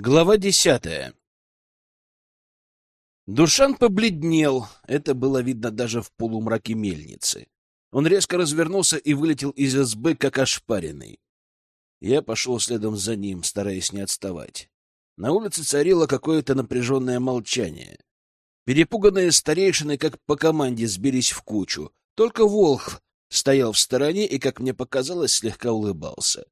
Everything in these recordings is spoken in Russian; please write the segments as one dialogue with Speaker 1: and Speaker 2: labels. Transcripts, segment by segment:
Speaker 1: Глава десятая. Душан побледнел, это было видно даже в полумраке мельницы. Он резко развернулся и вылетел из СБ, как ошпаренный. Я пошел следом за ним, стараясь не отставать. На улице царило какое-то напряженное молчание. Перепуганные старейшины, как по команде, сбились в кучу. Только Волхв стоял в стороне и, как мне показалось, слегка улыбался.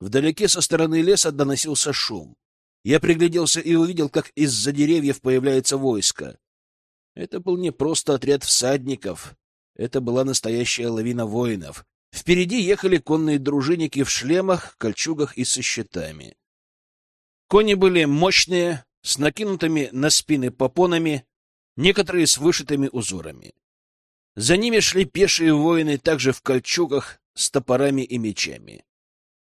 Speaker 1: Вдалеке со стороны леса доносился шум. Я пригляделся и увидел, как из-за деревьев появляется войско. Это был не просто отряд всадников, это была настоящая лавина воинов. Впереди ехали конные дружинники в шлемах, кольчугах и со щитами. Кони были мощные, с накинутыми на спины попонами, некоторые с вышитыми узорами. За ними шли пешие воины, также в кольчугах, с топорами и мечами.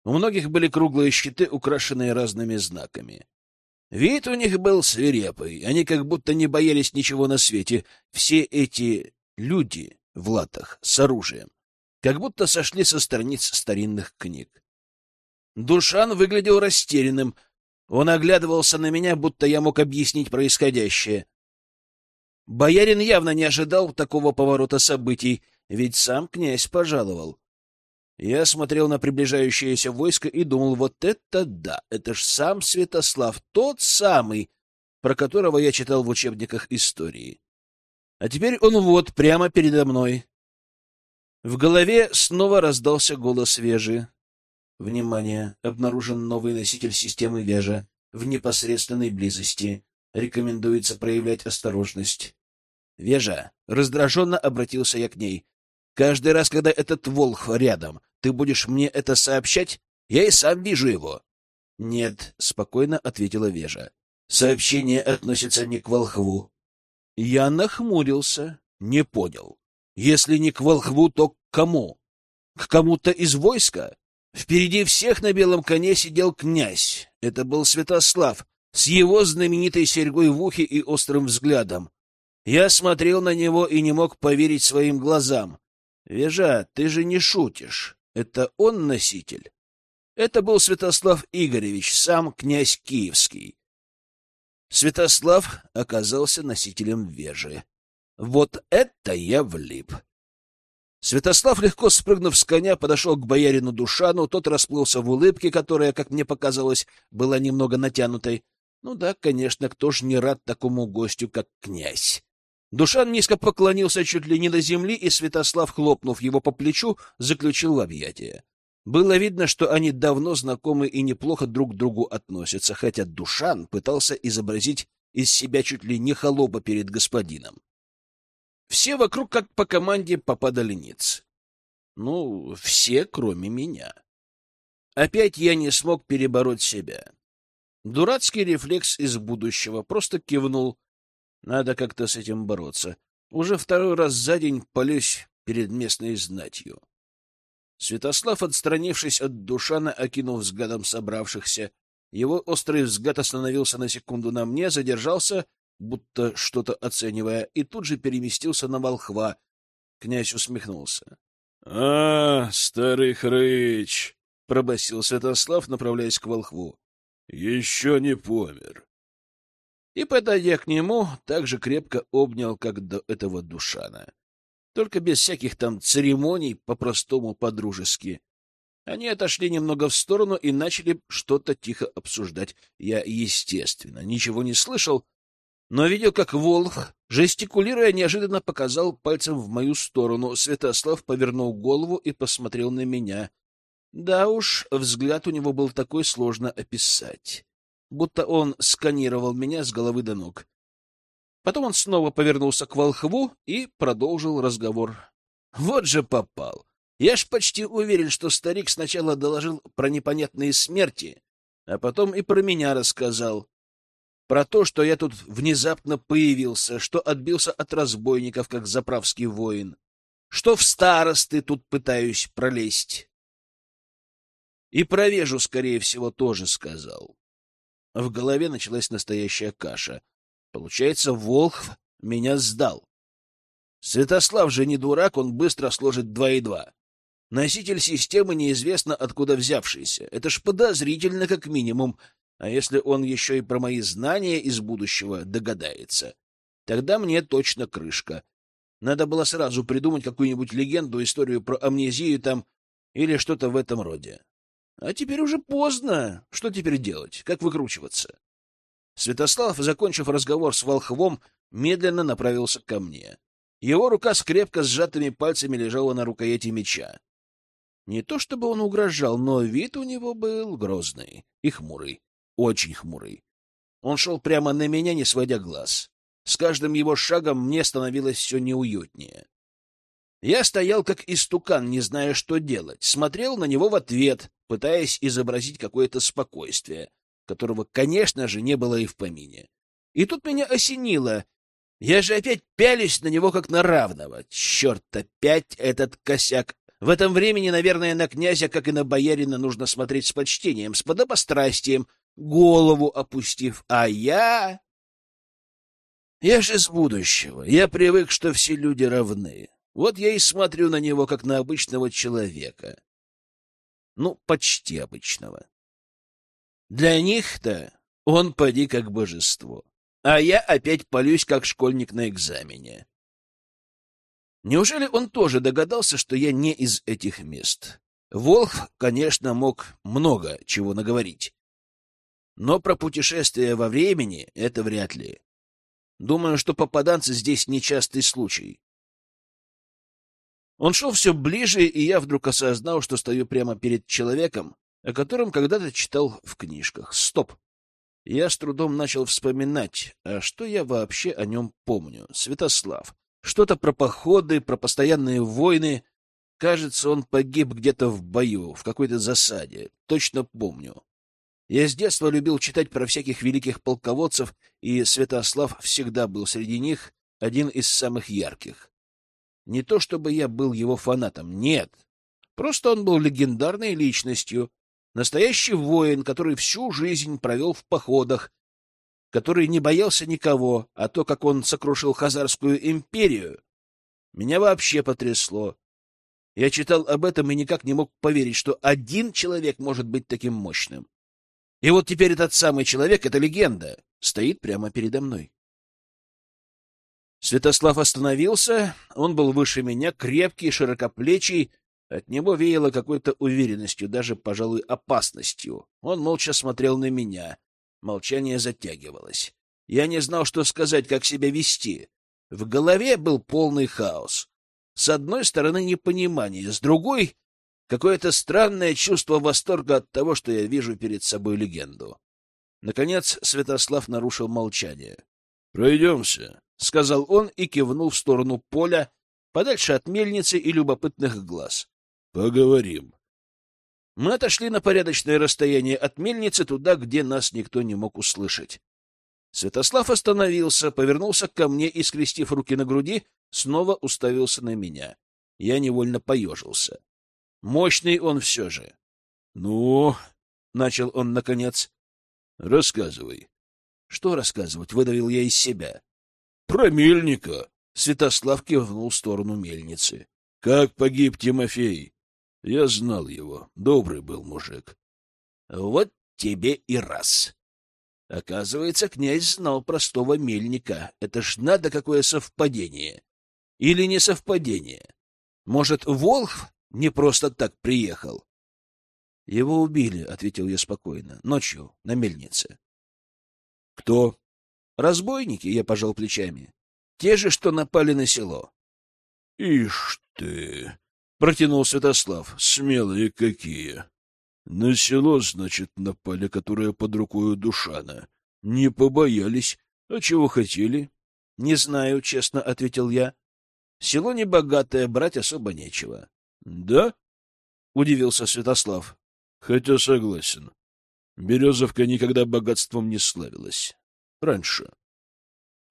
Speaker 1: У многих были круглые щиты, украшенные разными знаками. Вид у них был свирепый, они как будто не боялись ничего на свете. Все эти люди в латах с оружием, как будто сошли со страниц старинных книг. Душан выглядел растерянным. Он оглядывался на меня, будто я мог объяснить происходящее. Боярин явно не ожидал такого поворота событий, ведь сам князь пожаловал. Я смотрел на приближающееся войско и думал, вот это да, это ж сам Святослав, тот самый, про которого я читал в учебниках истории. А теперь он вот, прямо передо мной. В голове снова раздался голос Вежи. Внимание! Обнаружен новый носитель системы Вежа в непосредственной близости. Рекомендуется проявлять осторожность. Вежа, раздраженно обратился я к ней. Каждый раз, когда этот волх рядом, ты будешь мне это сообщать? Я и сам вижу его. — Нет, — спокойно ответила Вежа. — Сообщение относится не к волхву. Я нахмурился, не понял. Если не к волхву, то к кому? К кому-то из войска? Впереди всех на белом коне сидел князь. Это был Святослав, с его знаменитой серьгой в ухе и острым взглядом. Я смотрел на него и не мог поверить своим глазам. Вежа, ты же не шутишь. Это он носитель? Это был Святослав Игоревич, сам князь Киевский. Святослав оказался носителем вежи. Вот это я влип. Святослав, легко спрыгнув с коня, подошел к боярину Душану, тот расплылся в улыбке, которая, как мне показалось, была немного натянутой. Ну да, конечно, кто ж не рад такому гостю, как князь. Душан низко поклонился чуть ли не до земли, и Святослав, хлопнув его по плечу, заключил в объятия. Было видно, что они давно знакомы и неплохо друг к другу относятся, хотя Душан пытался изобразить из себя чуть ли не холопа перед господином. Все вокруг, как по команде, попадали ниц. Ну, все, кроме меня. Опять я не смог перебороть себя. Дурацкий рефлекс из будущего просто кивнул — надо как-то с этим бороться. Уже второй раз за день полюсь перед местной знатью. Святослав, отстранившись от Душана, окинул взглядом собравшихся. Его острый взгляд остановился на секунду на мне, задержался, будто что-то оценивая, и тут же переместился на волхва. Князь усмехнулся. — А, старый хрыч! — пробасил Святослав, направляясь к волхву. — Еще не помер и, подойдя к нему, так же крепко обнял, как до этого Душана. Только без всяких там церемоний, по-простому, по-дружески. Они отошли немного в сторону и начали что-то тихо обсуждать. Я, естественно, ничего не слышал, но видел, как Волх, жестикулируя, неожиданно показал пальцем в мою сторону. Святослав повернул голову и посмотрел на меня. Да уж, взгляд у него был такой сложно описать будто он сканировал меня с головы до ног. Потом он снова повернулся к волхву и продолжил разговор. Вот же попал. Я ж почти уверен, что старик сначала доложил про непонятные смерти, а потом и про меня рассказал. Про то, что я тут внезапно появился, что отбился от разбойников, как заправский воин, что в старосты тут пытаюсь пролезть. И провежу, скорее всего, тоже сказал. В голове началась настоящая каша. Получается, Волхв меня сдал. Святослав же не дурак, он быстро сложит два и два. Носитель системы неизвестно откуда взявшийся. Это ж подозрительно, как минимум. А если он еще и про мои знания из будущего догадается, тогда мне точно крышка. Надо было сразу придумать какую-нибудь легенду, историю про амнезию там или что-то в этом роде. А теперь уже поздно. Что теперь делать? Как выкручиваться? Святослав, закончив разговор с волхвом, медленно направился ко мне. Его рука с крепко сжатыми пальцами лежала на рукояти меча. Не то чтобы он угрожал, но вид у него был грозный и хмурый, очень хмурый. Он шел прямо на меня, не сводя глаз. С каждым его шагом мне становилось все неуютнее. Я стоял как истукан, не зная, что делать, смотрел на него в ответ, пытаясь изобразить какое-то спокойствие, которого, конечно же, не было и в помине. И тут меня осенило. Я же опять пялюсь на него как на равного. Черт, опять этот косяк. В этом времени, наверное, на князя, как и на боярина, нужно смотреть с почтением, с подобострастием, голову опустив. А я... Я же из будущего. Я привык, что все люди равны. Вот я и смотрю на него, как на обычного человека. Ну, почти обычного. Для них-то он поди как божество. А я опять полюсь, как школьник на экзамене. Неужели он тоже догадался, что я не из этих мест? Волх, конечно, мог много чего наговорить. Но про путешествие во времени — это вряд ли. Думаю, что попаданцы здесь нечастый случай. Он шел все ближе, и я вдруг осознал, что стою прямо перед человеком, о котором когда-то читал в книжках. Стоп! Я с трудом начал вспоминать, а что я вообще о нем помню. Святослав. Что-то про походы, про постоянные войны. Кажется, он погиб где-то в бою, в какой-то засаде. Точно помню. Я с детства любил читать про всяких великих полководцев, и Святослав всегда был среди них один из самых ярких. Не то чтобы я был его фанатом, нет. Просто он был легендарной личностью, настоящий воин, который всю жизнь провел в походах, который не боялся никого, а то, как он сокрушил Хазарскую империю, меня вообще потрясло. Я читал об этом и никак не мог поверить, что один человек может быть таким мощным. И вот теперь этот самый человек, эта легенда, стоит прямо передо мной. Святослав остановился, он был выше меня, крепкий, широкоплечий, от него веяло какой-то уверенностью, даже, пожалуй, опасностью. Он молча смотрел на меня. Молчание затягивалось. Я не знал, что сказать, как себя вести. В голове был полный хаос. С одной стороны непонимание, с другой Какое-то странное чувство восторга от того, что я вижу перед собой легенду. Наконец Святослав нарушил молчание. — Пройдемся, — сказал он и кивнул в сторону поля, подальше от мельницы и любопытных глаз. — Поговорим. Мы отошли на порядочное расстояние от мельницы туда, где нас никто не мог услышать. Святослав остановился, повернулся ко мне и, скрестив руки на груди, снова уставился на меня. Я невольно поежился. Мощный он все же. — Ну, — начал он наконец, — рассказывай. — Что рассказывать? — выдавил я из себя. — Про мельника. Святослав кивнул в сторону мельницы. — Как погиб Тимофей? Я знал его. Добрый был мужик. — Вот тебе и раз. Оказывается, князь знал простого мельника. Это ж надо какое совпадение. Или не совпадение. Может, Волхв не просто так приехал. — Его убили, — ответил я спокойно, — ночью, на мельнице. — Кто? — Разбойники, — я пожал плечами. — Те же, что напали на село. — Ишь ты! — протянул Святослав. — Смелые какие! На село, значит, напали, которое под рукой у Душана. Не побоялись. А чего хотели? — Не знаю, — честно ответил я. Село небогатое, брать особо нечего. Да? Удивился Святослав. Хотя согласен. Березовка никогда богатством не славилась. Раньше.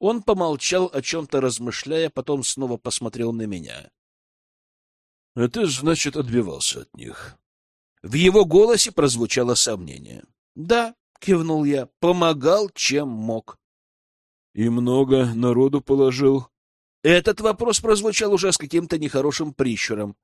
Speaker 1: Он помолчал, о чем-то размышляя, потом снова посмотрел на меня. — ты, значит, отбивался от них? В его голосе прозвучало сомнение. — Да, — кивнул я, — помогал, чем мог. — И много народу положил? Этот вопрос прозвучал уже с каким-то нехорошим прищуром.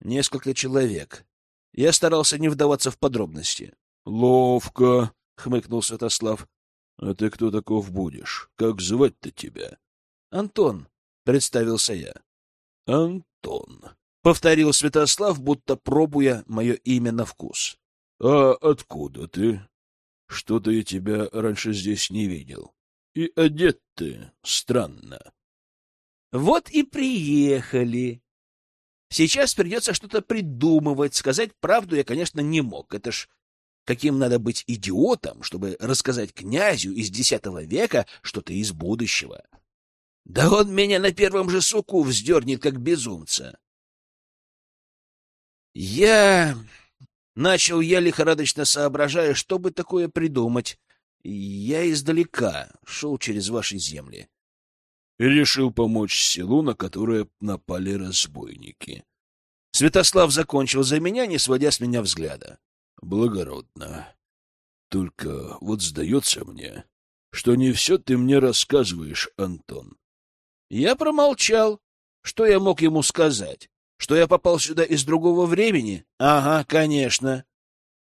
Speaker 1: Несколько человек. Я старался не вдаваться в подробности. — Ловко, — хмыкнул Святослав. — А ты кто таков будешь? Как звать-то тебя? — Антон, — представился я. — Антон, — повторил Святослав, будто пробуя мое имя на вкус. — А откуда ты? Что-то я тебя раньше здесь не видел. И одет ты странно. — Вот и приехали. Сейчас придется что-то придумывать. Сказать правду я, конечно, не мог. Это ж Каким надо быть идиотом, чтобы рассказать князю из X века что-то из будущего? Да он меня на первом же суку вздернет, как безумца. Я... Начал я лихорадочно соображая, что бы такое придумать. Я издалека шел через ваши земли. И решил помочь селу, на которое напали разбойники. Святослав закончил за меня, не сводя с меня взгляда благородно. Только вот сдается мне, что не все ты мне рассказываешь, Антон. Я промолчал. Что я мог ему сказать? Что я попал сюда из другого времени? Ага, конечно.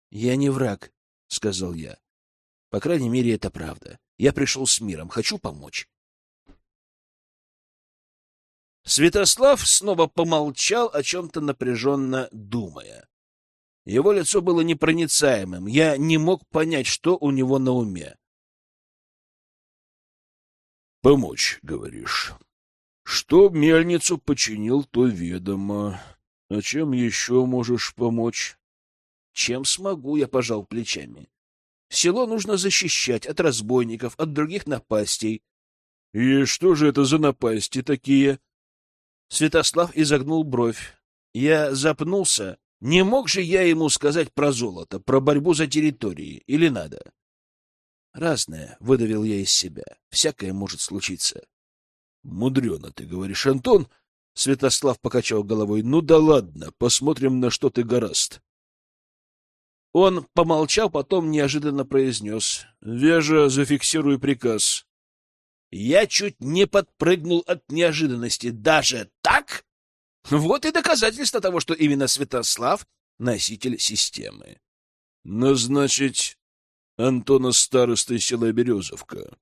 Speaker 1: Я не враг, — сказал я. По крайней мере, это правда. Я пришел с миром, хочу помочь. Святослав снова помолчал, о чем-то напряженно думая. Его лицо было непроницаемым. Я не мог понять, что у него на уме. «Помочь, говоришь. Что мельницу починил, то ведомо. А чем еще можешь помочь?» «Чем смогу?» — я пожал плечами. «Село нужно защищать от разбойников, от других напастей». «И что же это за напасти такие?» Святослав изогнул бровь. Я запнулся не мог же я ему сказать про золото, про борьбу за территории, или надо? Разное, — выдавил я из себя. Всякое может случиться. Мудрено ты говоришь, Антон. Святослав покачал головой. Ну да ладно, посмотрим, на что ты гораст. Он помолчал, потом неожиданно произнес. Вежа, зафиксируй приказ. Я чуть не подпрыгнул от неожиданности. Даже так? Вот и доказательство того, что именно Святослав — носитель системы. Назначить Антона старостой села Березовка.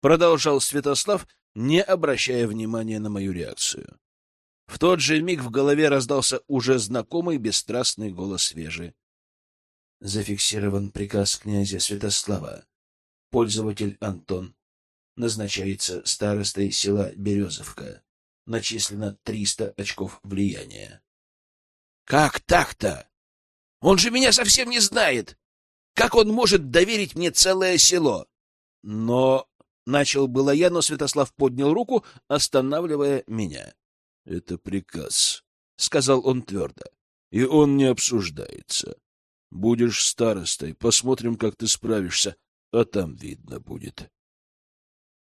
Speaker 1: Продолжал Святослав, не обращая внимания на мою реакцию. В тот же миг в голове раздался уже знакомый бесстрастный голос Вежи. Зафиксирован приказ князя Святослава. Пользователь Антон назначается старостой села Березовка начислено 300 очков влияния. Как так-то? Он же меня совсем не знает. Как он может доверить мне целое село? Но начал было я, но Святослав поднял руку, останавливая меня. Это приказ, сказал он твердо. И он не обсуждается. Будешь старостой, посмотрим, как ты справишься, а там видно будет.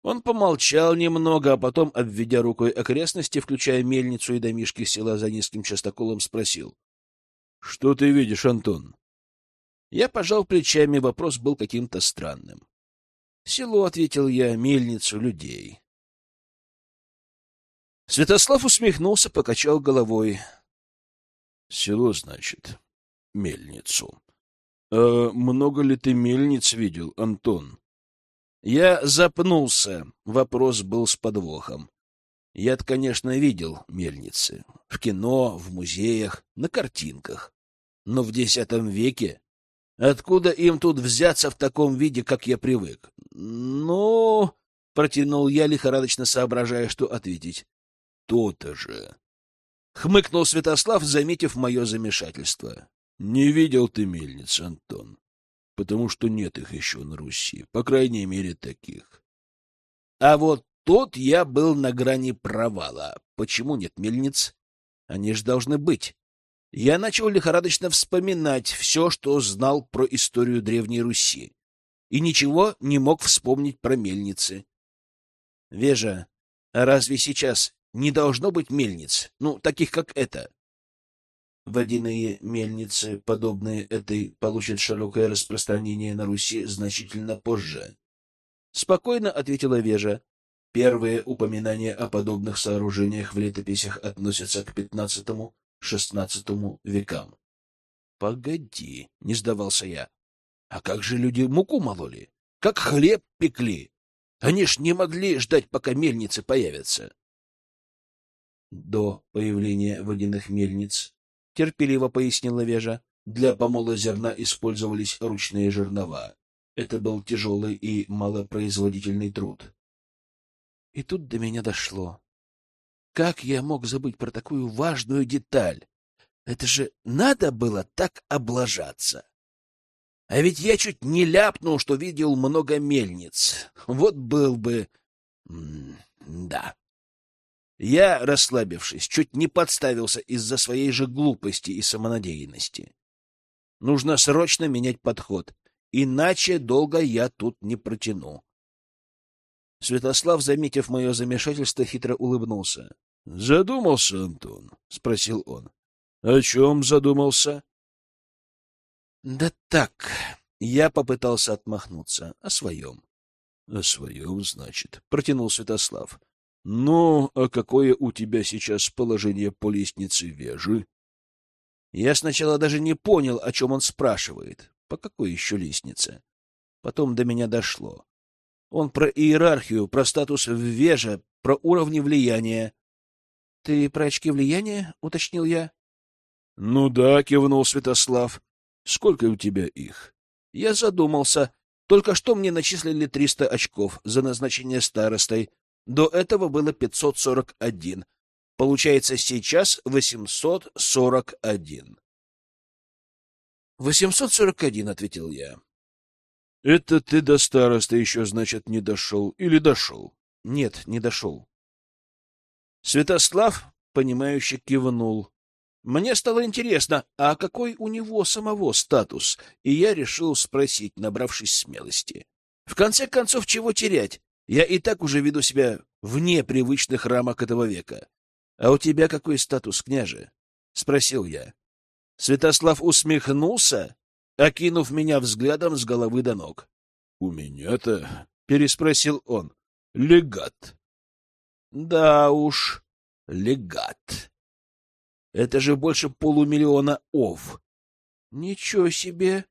Speaker 1: Он помолчал немного, а потом, обведя рукой окрестности, включая мельницу и домишки села за низким частоколом, спросил. — Что ты видишь, Антон? Я пожал плечами, вопрос был каким-то странным. — Село, — ответил я, — мельницу, людей. Святослав усмехнулся, покачал головой. — Село, значит, мельницу. А много ли ты мельниц видел, Антон? Я запнулся. Вопрос был с подвохом. Я-то, конечно, видел мельницы. В кино, в музеях, на картинках. Но в десятом веке? Откуда им тут взяться в таком виде, как я привык? Ну, протянул я, лихорадочно соображая, что ответить. То-то же. Хмыкнул Святослав, заметив мое замешательство. Не видел ты мельниц, Антон потому что нет их еще на Руси, по крайней мере, таких. А вот тут я был на грани провала. Почему нет мельниц? Они же должны быть. Я начал лихорадочно вспоминать все, что знал про историю Древней Руси, и ничего не мог вспомнить про мельницы. Вежа, а разве сейчас не должно быть мельниц, ну, таких, как эта? Водяные мельницы, подобные этой, получат широкое распространение на Руси значительно позже. Спокойно ответила Вежа. Первые упоминания о подобных сооружениях в летописях относятся к XV-XVI векам. — Погоди, — не сдавался я. А как же люди муку мололи? Как хлеб пекли? Они ж не могли ждать, пока мельницы появятся. До появления водяных мельниц, терпеливо пояснила Вежа, для помола зерна использовались ручные жернова. Это был тяжелый и малопроизводительный труд. И тут до меня дошло. Как я мог забыть про такую важную деталь? Это же надо было так облажаться. А ведь я чуть не ляпнул, что видел много мельниц. Вот был бы... М да. Я, расслабившись, чуть не подставился из-за своей же глупости и самонадеянности. Нужно срочно менять подход, иначе долго я тут не протяну. Святослав, заметив мое замешательство, хитро улыбнулся. — Задумался, Антон? — спросил он. — О чем задумался? — Да так, я попытался отмахнуться. О своем. — О своем, значит, — протянул Святослав. — Ну, а какое у тебя сейчас положение по лестнице вежи? Я сначала даже не понял, о чем он спрашивает. По какой еще лестнице? Потом до меня дошло. Он про иерархию, про статус вежа, про уровни влияния. — Ты про очки влияния? — уточнил я. — Ну да, — кивнул Святослав. — Сколько у тебя их? Я задумался. Только что мне начислили 300 очков за назначение старостой. До этого было 541. Получается сейчас 841. 841, ответил я. Это ты до староста еще, значит, не дошел или дошел? Нет, не дошел. Святослав, понимающе кивнул. Мне стало интересно, а какой у него самого статус, и я решил спросить, набравшись смелости. В конце концов, чего терять? Я и так уже веду себя вне привычных рамок этого века. А у тебя какой статус, княже? — спросил я. Святослав усмехнулся, окинув меня взглядом с головы до ног. — У меня-то, — переспросил он, — легат. — Да уж, легат. Это же больше полумиллиона ов. Ничего себе!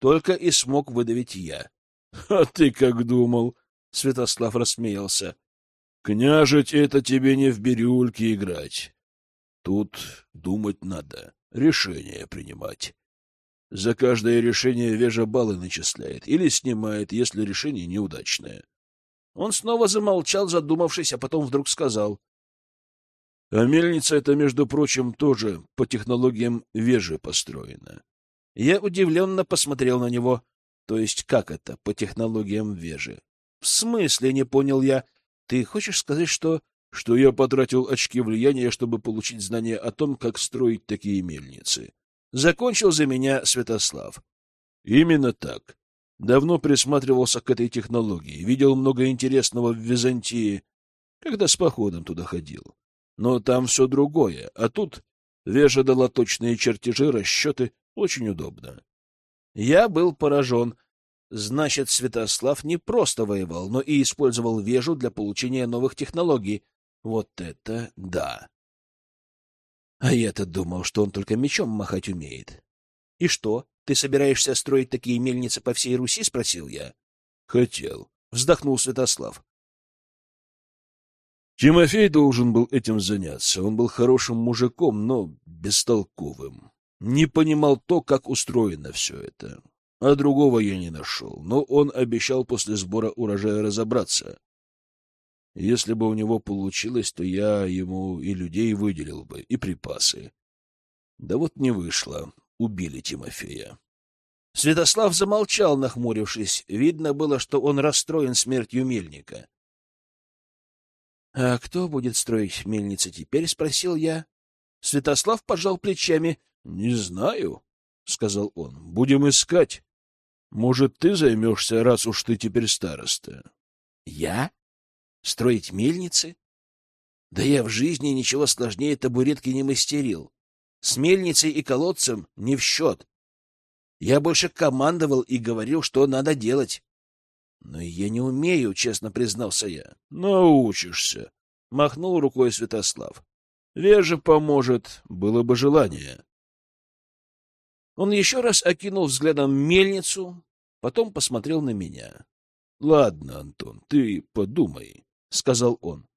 Speaker 1: Только и смог выдавить я. — А ты как думал? — Святослав рассмеялся. — Княжить это тебе не в бирюльке играть. Тут думать надо, решение принимать. За каждое решение Вежа баллы начисляет или снимает, если решение неудачное. Он снова замолчал, задумавшись, а потом вдруг сказал. — А мельница эта, между прочим, тоже по технологиям Вежи построена. Я удивленно посмотрел на него. То есть как это по технологиям Вежи? — В смысле, не понял я. Ты хочешь сказать, что что я потратил очки влияния, чтобы получить знания о том, как строить такие мельницы. Закончил за меня Святослав. Именно так. Давно присматривался к этой технологии, видел много интересного в Византии, когда с походом туда ходил. Но там все другое, а тут Вежа дала точные чертежи, расчеты, очень удобно. Я был поражен. Значит, Святослав не просто воевал, но и использовал Вежу для получения новых технологий, вот это да! А я-то думал, что он только мечом махать умеет. — И что, ты собираешься строить такие мельницы по всей Руси? — спросил я. — Хотел. Вздохнул Святослав. Тимофей должен был этим заняться. Он был хорошим мужиком, но бестолковым. Не понимал то, как устроено все это. А другого я не нашел, но он обещал после сбора урожая разобраться. Если бы у него получилось, то я ему и людей выделил бы, и припасы. Да вот не вышло. Убили Тимофея. Святослав замолчал, нахмурившись. Видно было, что он расстроен смертью мельника. — А кто будет строить мельницы теперь? — спросил я. Святослав пожал плечами. — Не знаю, — сказал он. — Будем искать. Может, ты займешься, раз уж ты теперь староста? — Я? Строить мельницы? Да я в жизни ничего сложнее табуретки не мастерил. С мельницей и колодцем не в счет. Я больше командовал и говорил, что надо делать. Но я не умею, честно признался я. Научишься, махнул рукой Святослав. Вежа поможет, было бы желание. Он еще раз окинул взглядом мельницу, Потом посмотрел на меня. — Ладно, Антон, ты подумай, — сказал он.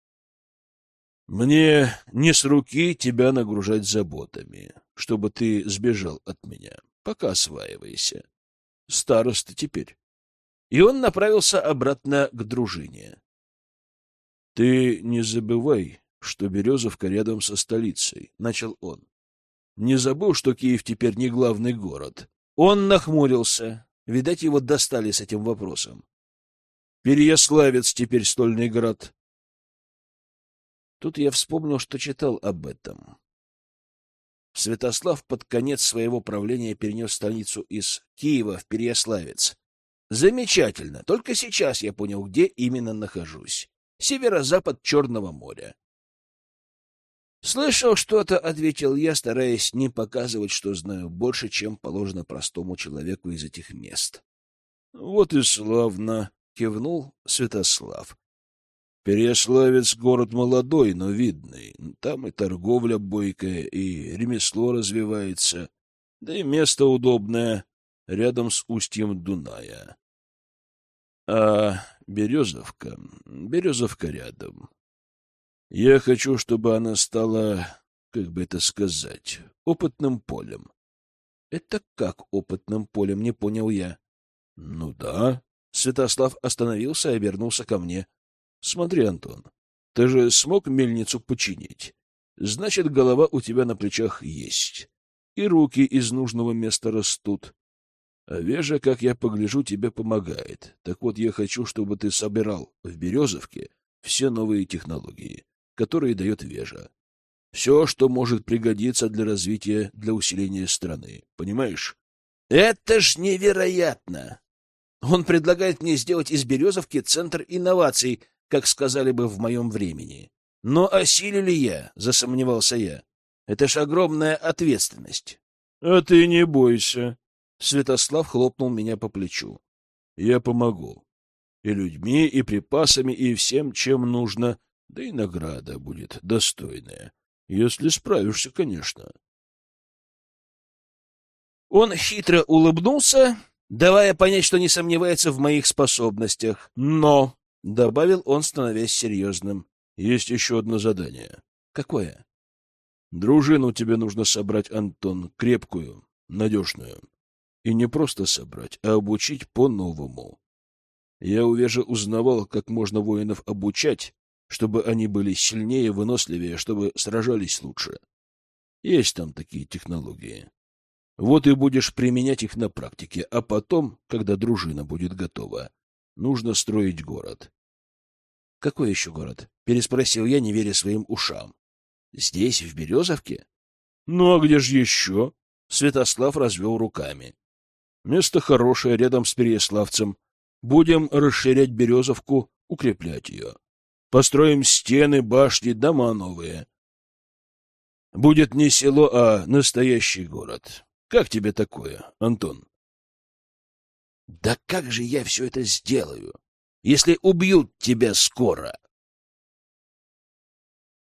Speaker 1: — Мне не с руки тебя нагружать заботами, чтобы ты сбежал от меня. Пока осваивайся. Староста теперь. И он направился обратно к дружине. — Ты не забывай, что Березовка рядом со столицей, — начал он. — Не забыл, что Киев теперь не главный город. Он нахмурился. Видать, его достали с этим вопросом. Переяславец теперь стольный город. Тут я вспомнил, что читал об этом. Святослав под конец своего правления перенес столицу из Киева в Переяславец. Замечательно. Только сейчас я понял, где именно нахожусь. Северо-запад Черного моря. «Слышал что-то», — ответил я, стараясь не показывать, что знаю больше, чем положено простому человеку из этих мест. «Вот и славно», — кивнул Святослав. «Переяславец — город молодой, но видный. Там и торговля бойкая, и ремесло развивается, да и место удобное, рядом с устьем Дуная. А Березовка... Березовка рядом. Я хочу, чтобы она стала, как бы это сказать, опытным полем. Это как опытным полем, не понял я. Ну да. Святослав остановился и обернулся ко мне. Смотри, Антон, ты же смог мельницу починить. Значит, голова у тебя на плечах есть. И руки из нужного места растут. А Вежа, как я погляжу, тебе помогает. Так вот, я хочу, чтобы ты собирал в Березовке все новые технологии которые дает Вежа. Все, что может пригодиться для развития, для усиления страны. Понимаешь? Это ж невероятно! Он предлагает мне сделать из Березовки центр инноваций, как сказали бы в моем времени. Но осилю ли я? Засомневался я. Это ж огромная ответственность. — А ты не бойся. Святослав хлопнул меня по плечу. — Я помогу. И людьми, и припасами, и всем, чем нужно, да и награда будет достойная, если справишься, конечно.
Speaker 2: Он хитро улыбнулся, давая понять, что не сомневается в моих способностях. Но, — добавил он, становясь серьезным, —
Speaker 1: есть еще одно задание.
Speaker 2: — Какое?
Speaker 1: — Дружину тебе нужно собрать, Антон, крепкую, надежную. И не просто собрать, а обучить по-новому. Я увеже узнавал, как можно воинов обучать, чтобы они были сильнее, выносливее, чтобы сражались лучше. Есть там такие технологии. Вот и будешь применять их на практике, а потом, когда дружина будет готова, нужно строить город.
Speaker 2: — Какой еще город? — переспросил я, не веря своим ушам. — Здесь, в Березовке?
Speaker 1: — Ну, а где же еще? Святослав развел руками. — Место хорошее, рядом с Переяславцем. Будем расширять Березовку, укреплять ее. Построим стены, башни, дома новые. Будет не село, а настоящий город. Как тебе такое, Антон?
Speaker 2: Да как же я все это сделаю, если убьют тебя скоро?